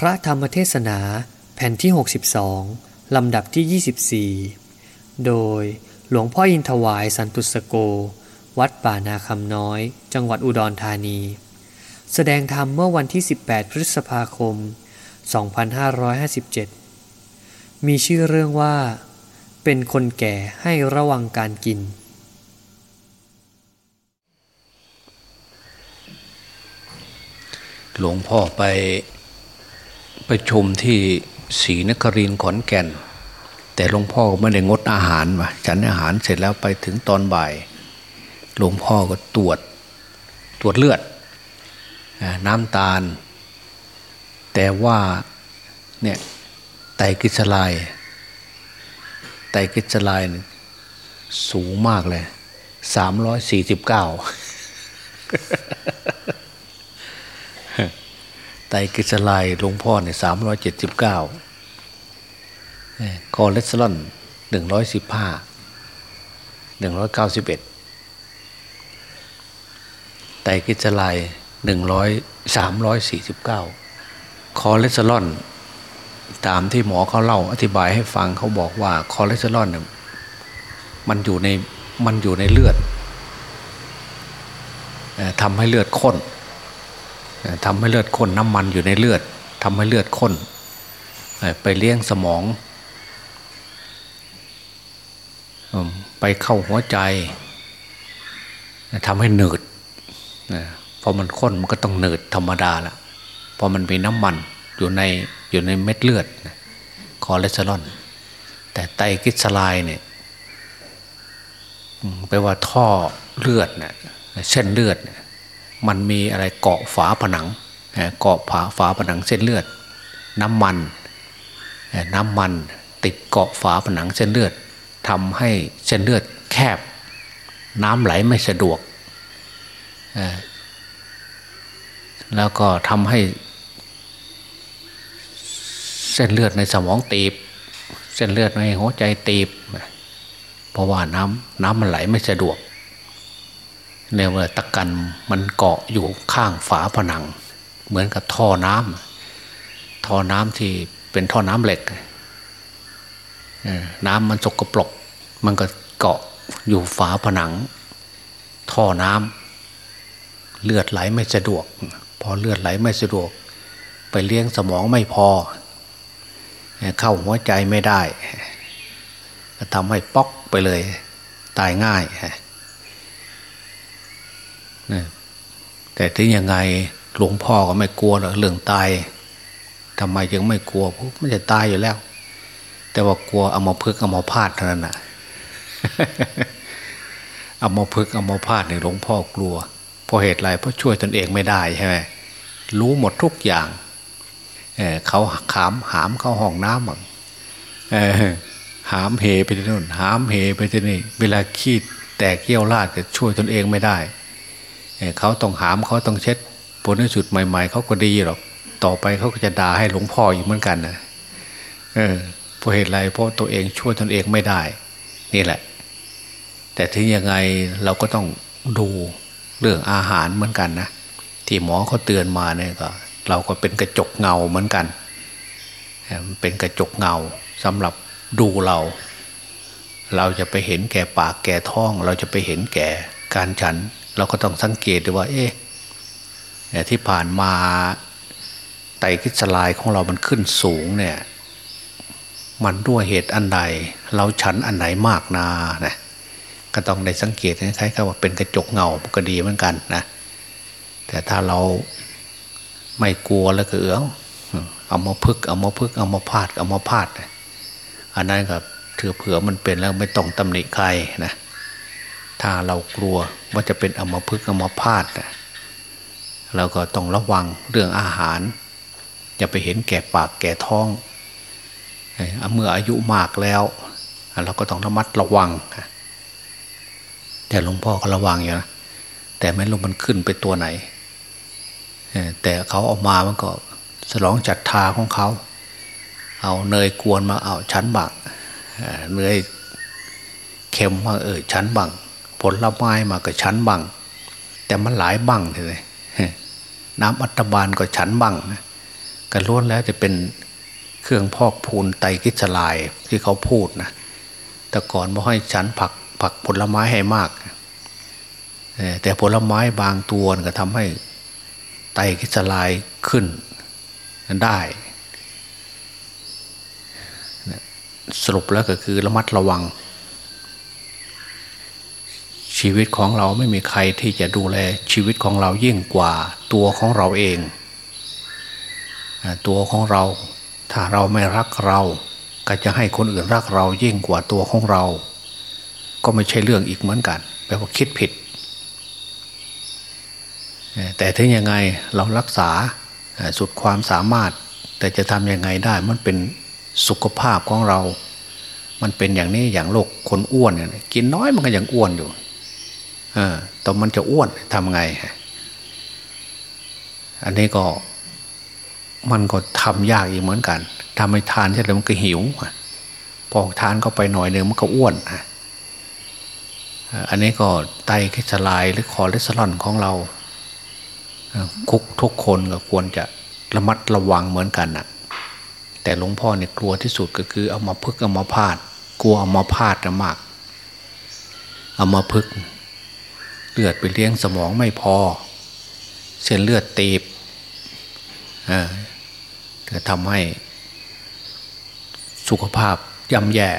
พระธรรมเทศนาแผ่นที่ 62 ลำดับที่ 24 โดยหลวงพ่ออินทวายสันตุสโก วัดป่านาคำน้อย จังหวัดอุดรธานี แสดงธรรมเมื่อวันที่ 18 พฤษภาคม 2557 มีชื่อเรื่องว่า เป็นคนแก่ให้ระวังการกิน หลวงพ่อไป ประชุมที่ศรีนครินทร์ขอนแก่น แต่หลวงพ่อก็ไม่ได้งดอาหารมาฉันอาหารเสร็จแล้วไปถึงตอนบ่ายหลวงพ่อก็ตรวจตรวจเลือดน้ำตาล แต่ว่าเนี่ยไตกลีเซอไตกลีเซอไรด์เนี่ยสูงมากเลยสามร้อยสี่สิบเก้า ไตรกลีเซอไรด์หลวงพ่อเนี่ยสามร้อยเจ็ดสิบเก้าคอเลสเตอรอลหนึ่งร้อยสิบห้าหนึ่งร้อยเก้าสิบเอ็ดไตรกลีเซอไรด์หนึ่งร้อยสามร้อยสี่สิบเก้าคอเลสเตอรอลตามที่หมอเขาเล่าอธิบายให้ฟังเขาบอกว่าคอเลสเตอรอลเนี่ยมันอยู่ในมันอยู่ในเลือดทำให้เลือดข้น ทำให้เลือดข้นน้ำมันอยู่ในเลือดทำให้เลือดข้นไปเลี้ยงสมอง ไปเข้าหัวใจทำให้หนืดพอมันข้นมันก็ต้องหนืดธรรมดาละพอมันมีน้ำมันอยู่ในอยู่ในเม็ดเลือดคอเลสเตอรอลแต่ไตรกลีเซอไรด์เนี่ยแปลว่าท่อเลือดเนี่ยเส้นเลือดเนี่ย มันมีอะไรเกาะฝาผนังเกาะฝาฝาผนังเส้นเลือด น้ำมันน้ำมันติดเกาะฝาผนังเส้นเลือดทำให้เส้นเลือดแคบ น้ำไหลไม่สะดวก แล้วก็ทำให้เส้นเลือดในสมองตีบ เส้นเลือดในหัวใจตีบ เพราะว่าน้ำน้ำมันไหลไม่สะดวก เนี่ยว่าตะกันมันเกาะอยู่ข้างฝาผนัง เหมือนกับท่อน้ำท่อน้ำที่เป็นท่อน้ำเหล็กน้ำมันสกปรกมันก็เกาะอยู่ฝาผนัง ท่อน้ำเลือดไหลไม่สะดวก พอเลือดไหลไม่สะดวก ไปเลี้ยงสมองไม่พอ เข้าหัวใจไม่ได้ก็ทำให้ป๊อกไปเลย ตายง่าย แต่ถึงยังไงหลวงพ่อก็ไม่กลัวหรอกเรื่องตายทำไมจึงไม่กลัวเพราะมันจะตายอยู่แล้ว แต่ว่ากลัวเอามาพึกเอามาพาดเท่านั้นน่ะเอามาพึกเอามาพาดเนี่ยหลวงพ่อกลัวเพราะเหตุไรเพราะช่วยตนเองไม่ได้ใช่ไหมรู้หมดทุกอย่างเเขาขามหามเข้าห้องน้ำบ้างหามเหไปที่นู่นหามเหไปที่นี่ เวลาขี้แตกเยี่ยวราดจะช่วยตนเองไม่ได้ เขาต้องหามเขาต้องเช็ดผลที่สุดใหม่ ๆเขาก็ดีหรอก ต่อไปเขาก็จะด่าให้หลวงพ่ออยู่เหมือนกันนะเออเพราะเหตุไรเพราะตัวเองช่วยตนเองไม่ได้ นี่แหละ แต่ถึงยังไงเราก็ต้องดูเรื่องอาหารเหมือนกันนะที่หมอเขาเตือนมาเนี่ยก็เราก็เป็นกระจกเงาเหมือนกันเป็นกระจกเงาสำหรับดูเรา เราจะไปเห็นแก่ปากแก่ท้อง เราจะไปเห็นแก่การฉัน เราก็ต้องสังเกตดูว่า เอ๊ะที่ผ่านมาไตรกลีเซอไรด์ของเรามันขึ้นสูงเนี่ย มันด้วยเหตุอันใด เราฉันอันไหนมากนานะก็ต้องได้สังเกตคล้ายๆว่าเป็นกระจกเงาก็ดีเหมือนกันนะแต่ถ้าเราไม่กลัวแล้วก็เอื้อเอามาพึกเอามาพึกเอามาพาดเอามาพาด อันนั้นก็ถือเผื่อมันเป็นแล้วไม่ต้องตำหนิใครนะ ถ้าเรากลัวว่าจะเป็นอมพฤกอมพาตเราก็ต้องระวังเรื่องอาหาร อย่าไปเห็นแก่ปากแก่ท้องเมื่ออายุมากแล้ว เราก็ต้องระมัดระวัง แต่หลวงพ่อก็ระวังอยู่นะแต่ไม่รู้มันขึ้นไปตัวไหน แต่เขาออกมามันก็สลองจัดทาของเขา เอาเนยกวนมาเอาชั้นบังเนยเค็มมาเออชั้นบัง ลไม้มาก็ชั้นบังแต่มันหลายบังเลยน้ำอัตบานก็ชั้นบังกันล้วนแล้วจะเป็นเครื่องพอกพูนไตกิจลายที่เขาพูดนะแต่ก่อนบ่ให้ฉันผักผักผลไม้ให้มากแต่ผลไม้บางตัวก็ทำให้ไตกิจลายขึ้นได้สรุปแล้วก็คือระมัดระวัง ชีวิตของเราไม่มีใครที่จะดูแลชีวิตของเรายิ่งกว่าตัวของเราเอง ตัวของเราถ้าเราไม่รักเรา ก็จะให้คนอื่นรักเรายิ่งกว่าตัวของเรา ก็ไม่ใช่เรื่องอีกเหมือนกันแปลว่าคิดผิด แต่ถึงยังไงเรารักษาสุดความสามารถ แต่จะทำยังไงได้มันเป็นสุขภาพของเรา มันเป็นอย่างนี้อย่างโรคคนอ้วนเนี่ยกินน้อยมันก็ยังอ้วนอยู่ เออแต่มันจะอ้วนทำไง อันนี้ก็มันก็ทำยากอีกเหมือนกันทำให้ทานใช่ไหมมันก็หิวพอทานเข้าไปหน่อยหนึ่งมันก็อ้วนอันนี้ก็ไตรกลีเซอไรด์หรือคอเลสเตอรอลของเราคุกทุกคนก็ควรจะระมัดระวังเหมือนกันนะแต่หลวงพ่อเนี่ยกลัวที่สุดก็คือเอามาพึกเอามาพาด กลัวเอามาพาดนะมาก เอามาพึก เลือดไปเลี้ยงสมองไม่พอ เส้นเลือดตีบจะทำให้สุขภาพย่ำแย่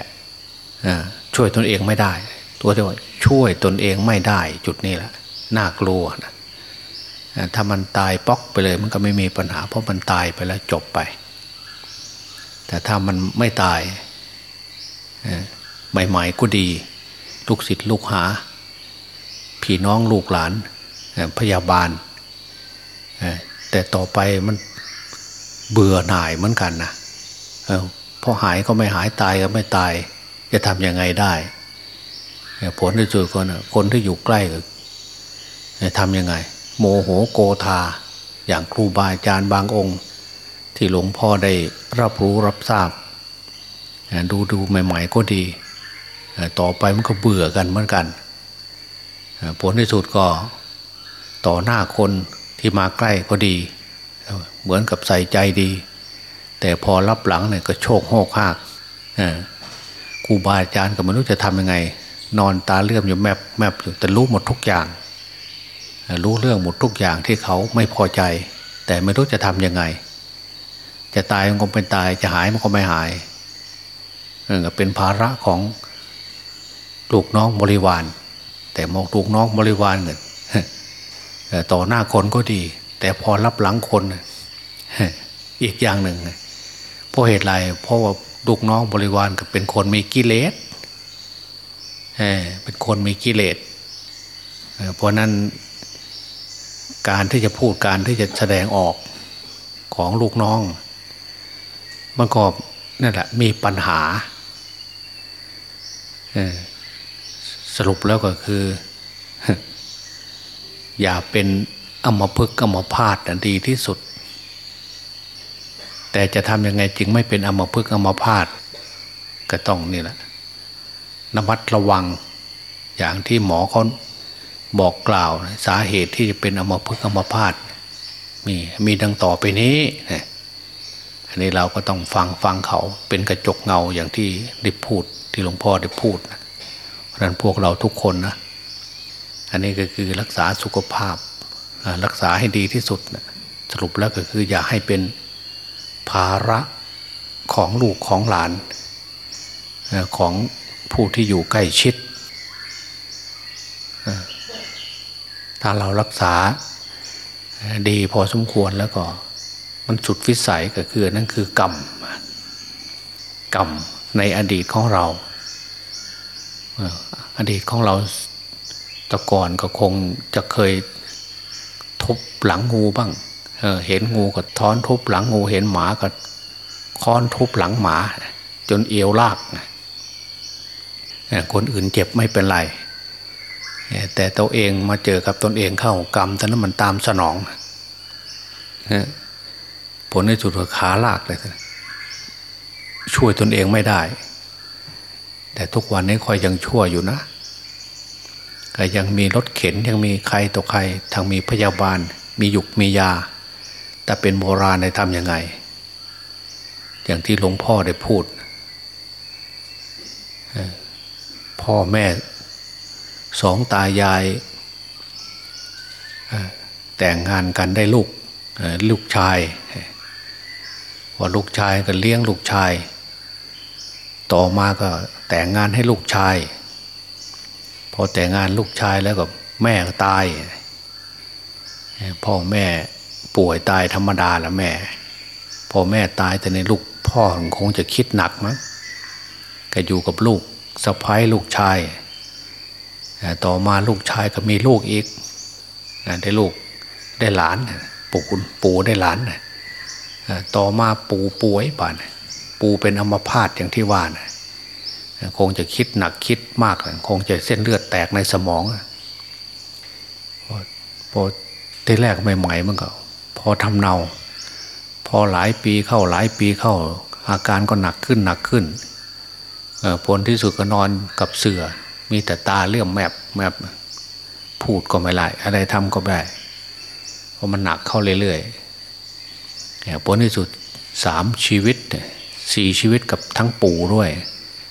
ช่วยตนเองไม่ได้ ตัวที่ว่าช่วยตนเองไม่ได้จุดนี้แหละน่ากลัวนะถ้ามันตายป๊อกไปเลย มันก็ไม่มีปัญหา เพราะมันตายไปแล้วจบไป แต่ถ้ามันไม่ตายใหม่ๆก็ดี ลูกศิษย์ลูกหา พี่น้องลูกหลานพยาบาล แต่ต่อไปมันเบื่อหน่ายเหมือนกันนะพอหายก็ไม่หายตายก็ไม่ตาย จะทำยังไงได้ผลที่สุดคนคนที่อยู่ใกล้จะทำยังไง โมโหโกธา อย่างครูบาอาจารย์บางองค์ ที่หลวงพ่อได้รับรู้รับทราบ ดูดูใหม่ ๆ ก็ดี ต่อไปมันก็เบื่อกันเหมือนกัน ผลที่สุดก็ต่อหน้าคนที่มาใกล้ก็ดี เหมือนกับใส่ใจดี แต่พอรับหลังเนี่ยก็โชคโหกหากครูบาอาจารย์ก็ไม่รู้จะทำยังไง นอนตาเลื่อมอยู่แมบแมบอยู่แต่รู้หมดทุกอย่าง รู้เรื่องหมดทุกอย่างที่เขาไม่พอใจ แต่ไม่รู้จะทำยังไง จะตายมันก็เป็นตายจะหายมันก็ไม่หายเออเป็นภาระของลูกน้องบริวาร แต่มองลูกน้องบริวารเงินต่อหน้าคนก็ดี แต่พอรับหลังคนอีกอย่างหนึ่งเพราะเหตุไรเพราะว่าลูกน้องบริวารก็เป็นคนมีกิเลสเป็นคนมีกิเลสเพราะนั้นการที่จะพูดการที่จะแสดงออกของลูกน้องมันก็นั่นแหละมีปัญหา สรุปแล้วก็คือ อย่าเป็นอมพึกอมพาดดีที่สุด แต่จะทำยังไงจึงไม่เป็นอมพึกอมพาตก็ต้องนี่แหละนมัดระวังอย่างที่หมอเขาบอกกล่าวสาเหตุที่จะเป็นอมพึกอมพาตมีมีดังต่อไปนี้อันนี้เราก็ต้องฟังฟังเขาเป็นกระจกเงาอย่างที่ได้พูดที่หลวงพ่อได้พูดเพ ราะนั้นพวกเราทุกคนนะอันนี้ก็คือรักษาสุขภาพรักษาให้ดีที่สุดสรุปแล้วก็คืออย่าให้เป็นภาระของลูกของหลานของผู้ที่อยู่ใกล้ชิด ถ้าเรารักษาดีพอสมควรแล้วก็ มันสุดวิสัยก็คือนั่นคือกรรมกรรมในอดีตของเรา อดีตของเราตะก่อนก็คงจะเคยทุบหลังงูบ้างเเห็นงูก็ท้อนทุบหลังงูเห็นหมาก็ค้อนทุบหลังหมา จนเอวลากคนอื่นเจ็บไม่เป็นไรแต่ตัวเองมาเจอกับตนเองเข้ากรรมตอนนั้นมันตามสนองผลในสุดขาลากเลยช่วยตนเองไม่ได้ แต่ทุกวันนี้คอยยังชั่วอยู่นะก็ยังมีรถเข็นยังมีใครต่อใครทางมีพยาบาล มีหยุกมียา แต่เป็นโบราณในทำยังไง อย่างที่หลวงพ่อได้พูด พ่อแม่สองตายาย แต่งงานกันได้ลูกลูกชาย ว่าลูกชายก็เลี้ยงลูกชาย ต่อมาก็ แต่งงานให้ลูกชาย พอแต่งงานลูกชายแล้วก็แม่ตาย พ่อแม่ป่วยตายธรรมดาละแม่พอแม่ตายแต่ในลูกพ่อคงจะคิดหนักมั้งก็อยู่กับลูกสะพ้ายลูกชาย ต่อมาลูกชายก็มีลูกอีกได้ลูกได้หลานปู่ปู่ได้หลานต่อมาปู่ป่วยป่านปู่เป็นอัมพาตอย่างที่ว่านะ คงจะคิดหนักคิดมาก คงจะเส้นเลือดแตกในสมองพอที่แรกใหม่ๆมันก็พอทำเนา พอหลายปีเข้าหลายปีเข้า อาการก็หนักขึ้นหนักขึ้นผลที่สุดก็นอนกับเสือ มีแต่ตาเลื่อมแมบแมบพูดก็ไม่ได้อะไรทำก็ไม่ได้เพราะมันหนักเข้าเรื่อยๆผลที่สุดสามชีวิตสี่ชีวิตกับทั้งปู่ด้วย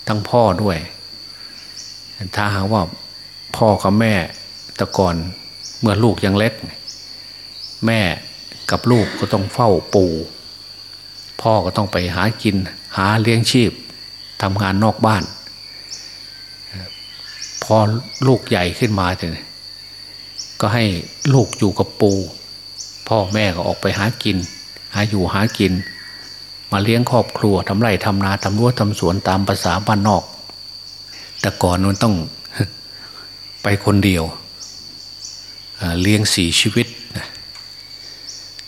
ทั้งพ่อด้วย ถ้าหากว่าพ่อกับแม่แต่ก่อนเมื่อลูกยังเล็ก แม่กับลูกก็ต้องเฝ้าปู่ พ่อก็ต้องไปหากิน หาเลี้ยงชีพทำงานนอกบ้าน พอลูกใหญ่ขึ้นมาเนี่ยก็ให้ลูกอยู่กับปู่พ่อแม่ก็ออกไปหากิน หาอยู่หากิน มาเลี้ยงครอบครัวทำไร่ทำนาทำรั้วทำสวนตามภาษาบ้านนอก แต่ก่อนมันต้องไปคนเดียวเลี้ยงสี่ชีวิต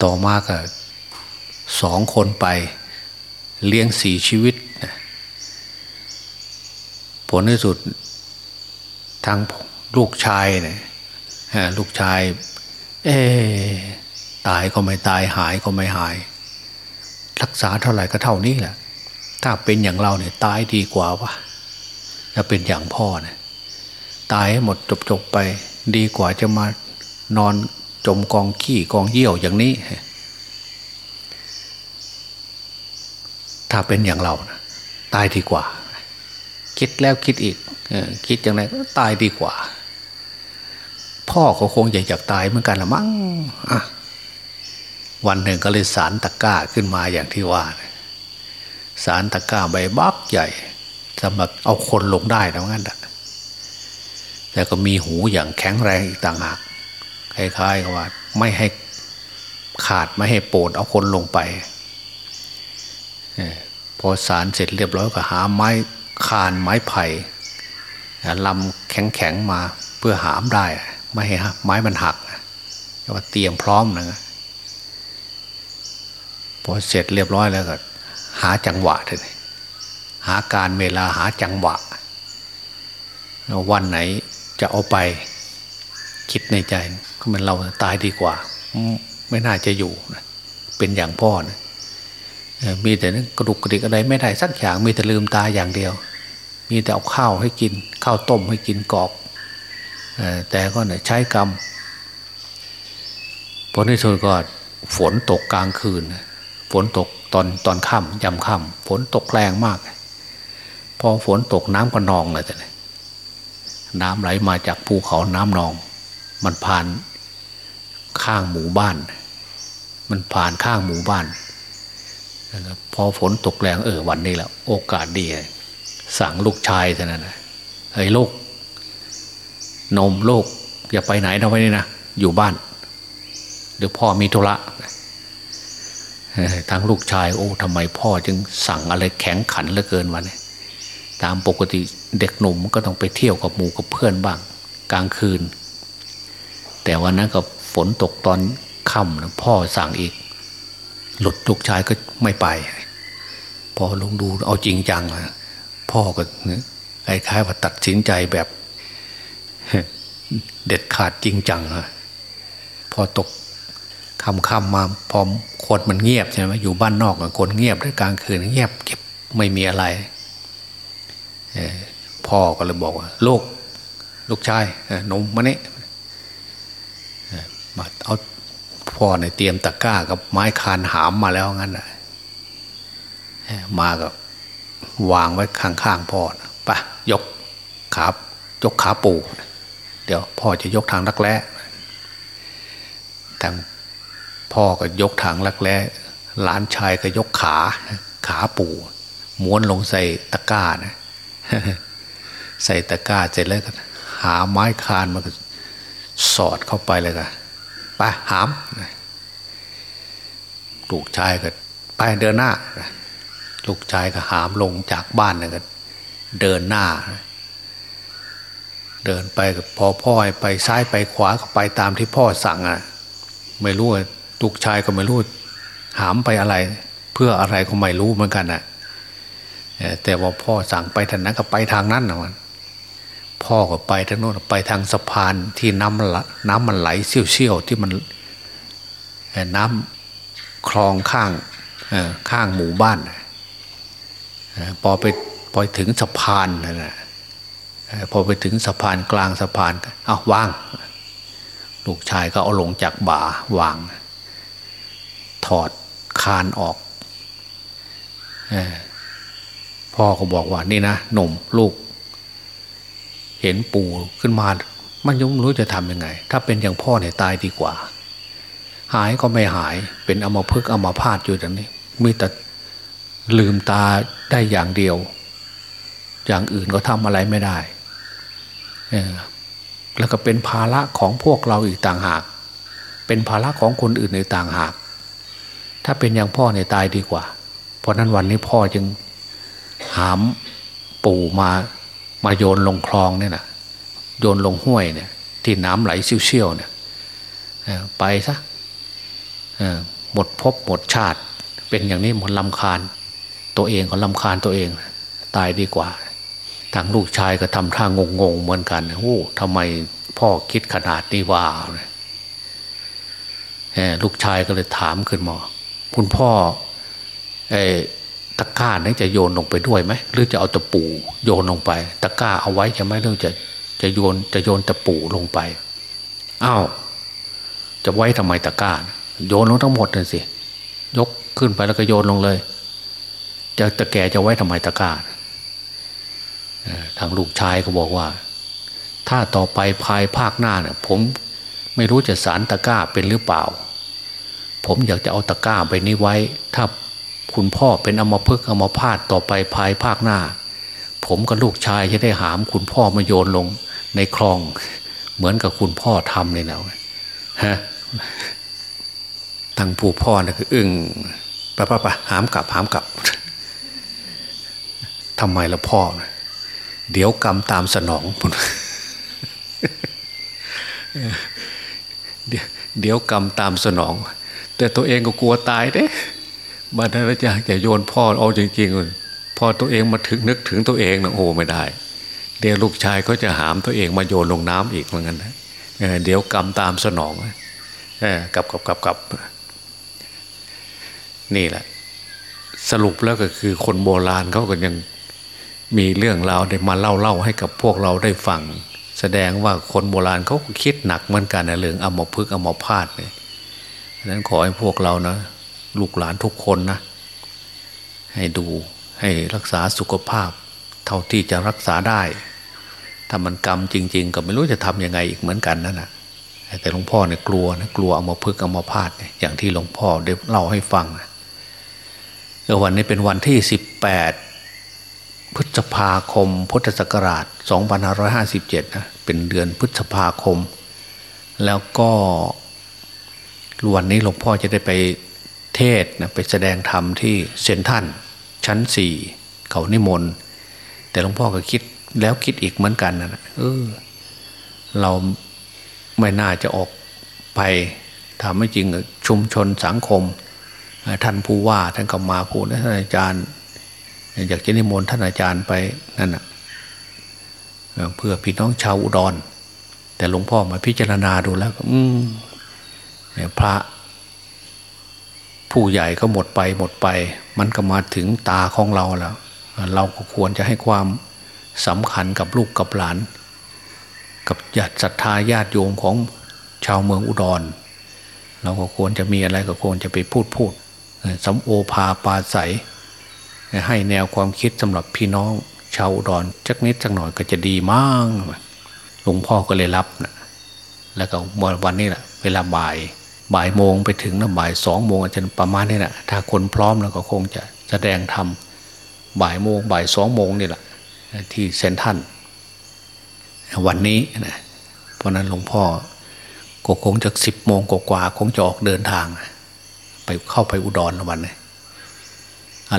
ต่อมาก็สองคนไปเลี้ยงสี่ชีวิต ผลที่สุดทางลูกชายเนี่ยลูกชาย เอ๊ตายก็ไม่ตายหายก็ไม่หาย รักษาเท่าไหร่ก็เท่านี้แหละ ถ้าเป็นอย่างเราเนี่ยตายดีกว่าวะถ้าเป็นอย่างพ่อเนี่ยตายให้หมดจบๆไป ดีกว่าจะมานอนจมกองขี้กองเยี่ยวอย่างนี้ ถ้าเป็นอย่างเรานะตายดีกว่า คิดแล้วคิดอีกคิดอย่างไรก็ตายดีกว่า พ่อเขาคงอยากตายเหมือนกันละมั้ง วันหนึ่งก็เลยสารตะก้าขึ้นมาอย่างที่ว่า สารตะก้าใบบักใหญ่สำหรับเอาคนลงได้นะงั้นแต่ก็มีหูอย่างแข็งแรงอีกต่างหากคล้ายๆกับว่า ไม่ให้ขาดไม่ให้โปดเอาคนลงไปพอสารเสร็จเรียบร้อยก็หาไม้คานไม้ไผ่ลำแข็งๆมาเพื่อหามได้ ไม่ให้ไม้มันหักว่าเตรียมพร้อมนะ พอเสร็จเรียบร้อยแล้วก็ หาจังหวะเลยหาการเวลาหาจังหวะ วันไหนจะเอาไปคิดในใจก็มันเราตายดีกว่า ไม่น่าจะอยู่นะเป็นอย่างพ่อนะมีแต่กระดุกกระดิกอะไรไม่ได้สักอย่างมีแต่ลืมตาอย่างเดียว มีแต่เอาข้าวให้กิน ข้าวต้มให้กินกอกแต่ก็เนี่ยใช้กรรมผลที่สุดก็ฝนตกกลางคืน ฝนตกตอนตอนค่ำยำค่ำฝนตกแรงมาก พอฝนตกน้ำก็นองเลยแต่น้ำไหลมาจากภูเขาน้ำนอง มันผ่านข้างหมู่บ้าน มันผ่านข้างหมู่บ้านพอฝนตกแรงเออวันนี้แหละโอกาสดีสั่งลูกชายเท่านั้นเฮ้ยลูกนมลูกอย่าไปไหนนะไว้นี่นะอยู่บ้านเดี๋ยวพ่อมีธุระ ทางลูกชาย โอ้ทำไมพ่อจึงสั่งอะไรแข็งขันเหลือเกินวันนี้ตามปกติเด็กหนุ่มก็ต้องไปเที่ยวกับหมู่กับเพื่อนบ้างกลางคืน แต่วันนั้นก็ฝนตกตอนค่ำนะพ่อสั่งอีก หลุดลูกชายก็ไม่ไป พอลงดูเอาจริงจังนะพ่อก็คล้ายๆว่าตัดสินใจแบบ เด็ดขาดจริงจังพอตก ค่ำๆมาพอคนมันเงียบใช่ไหมอยู่บ้านนอกคนเงียบได้กลางคืนเงียบเก็บไม่มีอะไรพ่อก็เลยบอกว่าลูกลูกชายนมมาเนี่มาเอาพ่อเนี่ยเตรียมตะกร้ากับไม้คานหามมาแล้วงั้นนะมากับวางไว้ข้างๆพ่อปะยกขายกขาปูเดี๋ยวพ่อจะยกทางรักแร้ทาง พ่อก็ยกทางรักแร้หลานชายก็ยกขาขาปู่ม้วนลงใส่ตะกร้านะใส่ตะกร้าเสร็จแล้วก็หาไม้คานมันก็สอดเข้าไปเลยก็ไปหามลูกชายก็ไปเดินหน้าลูกชายก็หามลงจากบ้านนะก็เดินหน้า เดินไปกับพอพ่อไปซ้ายไปขวาก็ไปตามที่พ่อสั่งอะ ไม่รู้ ลูกชายก็ไม่รู้หามไปอะไร เพื่ออะไรก็ไม่รู้เหมือนกันอะแต่ว่าพ่อสั่งไปทางนั้นก็ไปทางนั้นนะมันพ่อก็ไปทางโน้นไปทางสะพานที่น้ำน้ำมันไหลเชี่ยวๆที่มันน้ำคลองข้างข้างหมู่บ้านพอไปพอถึงสะพานนะพอไปถึงสะพานกลางสะพานเอาวาง ลูกชายก็เอาลงจากบ่าวาง ถอดคานออกพ่อก็บอกว่านี่นะหนุ่มลูก เห็นปู่ขึ้นมา มันยังรู้จะทำยังไง ถ้าเป็นอย่างพ่อเนี่ยตายดีกว่า หายก็ไม่หายเป็นอมพึกอมพาตอยู่อย่างนี้มีแต่ลืมตาได้อย่างเดียว อย่างอื่นก็ทำอะไรไม่ได้แล้วก็เป็นภาระของพวกเราอีกต่างหาก เป็นภาระของคนอื่นในต่างหาก ถ้าเป็นอย่างพ่อเนี่ยตายดีกว่า เพราะนั้นวันนี้พ่อจึงหามปู่มามาโยนลงคลองเนี่ยนะโยนลงห้วยเนี่ยที่น้ำไหลเชี่ยวๆเนี่ยไปซะหมดภพหมดชาติ เป็นอย่างนี้หมดลำคาญ ตัวเองก็ลำคาญตัวเอง ตายดีกว่าทางลูกชายก็ทำท่างงงๆเหมือนกันโอ้ทำไมพ่อคิดขนาดนี้ว่าลูกชายก็เลยถามขึ้นมา คุณพ่อไอ้ตะกร้านี่จะโยนลงไปด้วยไหมหรือจะเอาตะปูโยนลงไป ตะกร้าเอาไว้จะไหมหรือจะจะโยนจะโยนตะปูลงไปอ้าวจะไว้ทำไมตะกร้า โยนลงทั้งหมดเลยสิยกขึ้นไปแล้วก็โยนลงเลย จะตะแก่จะไว้ทำไมตะกร้าทางลูกชายก็บอกว่า ถ้าต่อไปภายภาคหน้าเนี่ยผมไม่รู้จะสารตะกร้าเป็นหรือเปล่า ผมอยากจะเอาตะกร้าไปนี้ไว้ ถ้าคุณพ่อเป็นอมพึกอมพาตต่อไปภายภาคหน้า ผมกับลูกชายจะได้หามคุณพ่อมาโยนลงในคลอง เหมือนกับคุณพ่อทำเลยนะฮะทางผู้พ่อนะคืออึ้งปะปะปะหามกลับหามกลับทำไมละพ่อนะเดี๋ยวกรรมตามสนองเดี๋ยวกรรมตามสนอง แต่ตัวเองก็กลัวตายเด้บัดนั้นจะจะโยนพ่อเอาจริงๆพอตัวเองมาถึงนึกถึงตัวเองนะโอ้ไม่ได้ เดี๋ยวลูกชายก็จะหามตัวเองมาโยนลงน้ำอีกเหมือนกันนะเดี๋ยวกรรมตามสนองกับกับกับกับนี่แหละ สรุปแล้วก็คือคนโบราณเขาก็ยังมีเรื่องราวได้มาเล่าเล่าให้กับพวกเราได้ฟัง แสดงว่าคนโบราณเขาคิดหนักเหมือนกันนะเรื่องอมพึกอมพาตเนี่ย นั้นขอให้พวกเรานะ ลูกหลานทุกคนนะ ให้ดูให้รักษาสุขภาพ เท่าที่จะรักษาได้ถ้ามันกรรมจริง ๆ ก็ไม่รู้จะทำยังไงอีกเหมือนกันนั่นแหะแต่หลวงพ่อเนี่ยกลัวนะกลัวเอามาพึกเอามาพาดเนี่ยอย่างที่หลวงพ่อได้เล่าให้ฟังนะวันนี้เป็นวันที่สิบแปดพฤษภาคม พุทธศักราช 2557 นะ เป็นเดือนพฤษภาคม แล้วก็ วันนี้หลวงพ่อจะได้ไปเทศนะไปแสดงธรรมที่เซนทันชั้นสี่เขานิมนต์แต่หลวงพ่อก็คิดแล้วคิดอีกเหมือนกันนะเออเราไม่น่าจะออกไปทำให้จริงชุมชนสังคม ท่านผู้ว่าท่านก็มาพูดท่านอาจารย์อยากจะนิมนต์ท่านอาจารย์ไปนั่นนะเพื่อพี่น้องชาวอุดร แต่หลวงพ่อมาพิจารณาดูแล้ว อืม พระ ผู้ใหญ่ก็หมดไปหมดไป มันก็มาถึงตาของเราแล้ว เราก็ควรจะให้ความสำคัญกับลูกกับหลาน กับญาติศรัทธาญาติโยมของชาวเมืองอุดร เราก็ควรจะมีอะไรก็ควรจะไปพูดพูดสำโอพาปาใสให้แนวความคิดสำหรับพี่น้องชาวอุดรจักนิดจักหน่อยก็จะดีมากหลวงพ่อก็เลยรับนะแล้วก็วันนี้แหละเวลาบ่าย บ่ายโมงไปถึงนะบ่ายสองโมงอาจจะประมาณนี้แหละถ้าคนพร้อมแล้วก็คงจะแสดงธรรมบ่ายโมงบ่ายสองโมงนี่แหละที่เซนทันวันนี้นะเพราะนั้นหลวงพ่อก็คงจะสิบโมงกว่าคงจะออกเดินทาง ไปเข้าไปอุดรวันนี้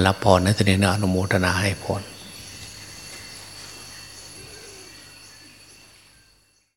รับพรในตอนนี้นะอนุโมทนาให้พร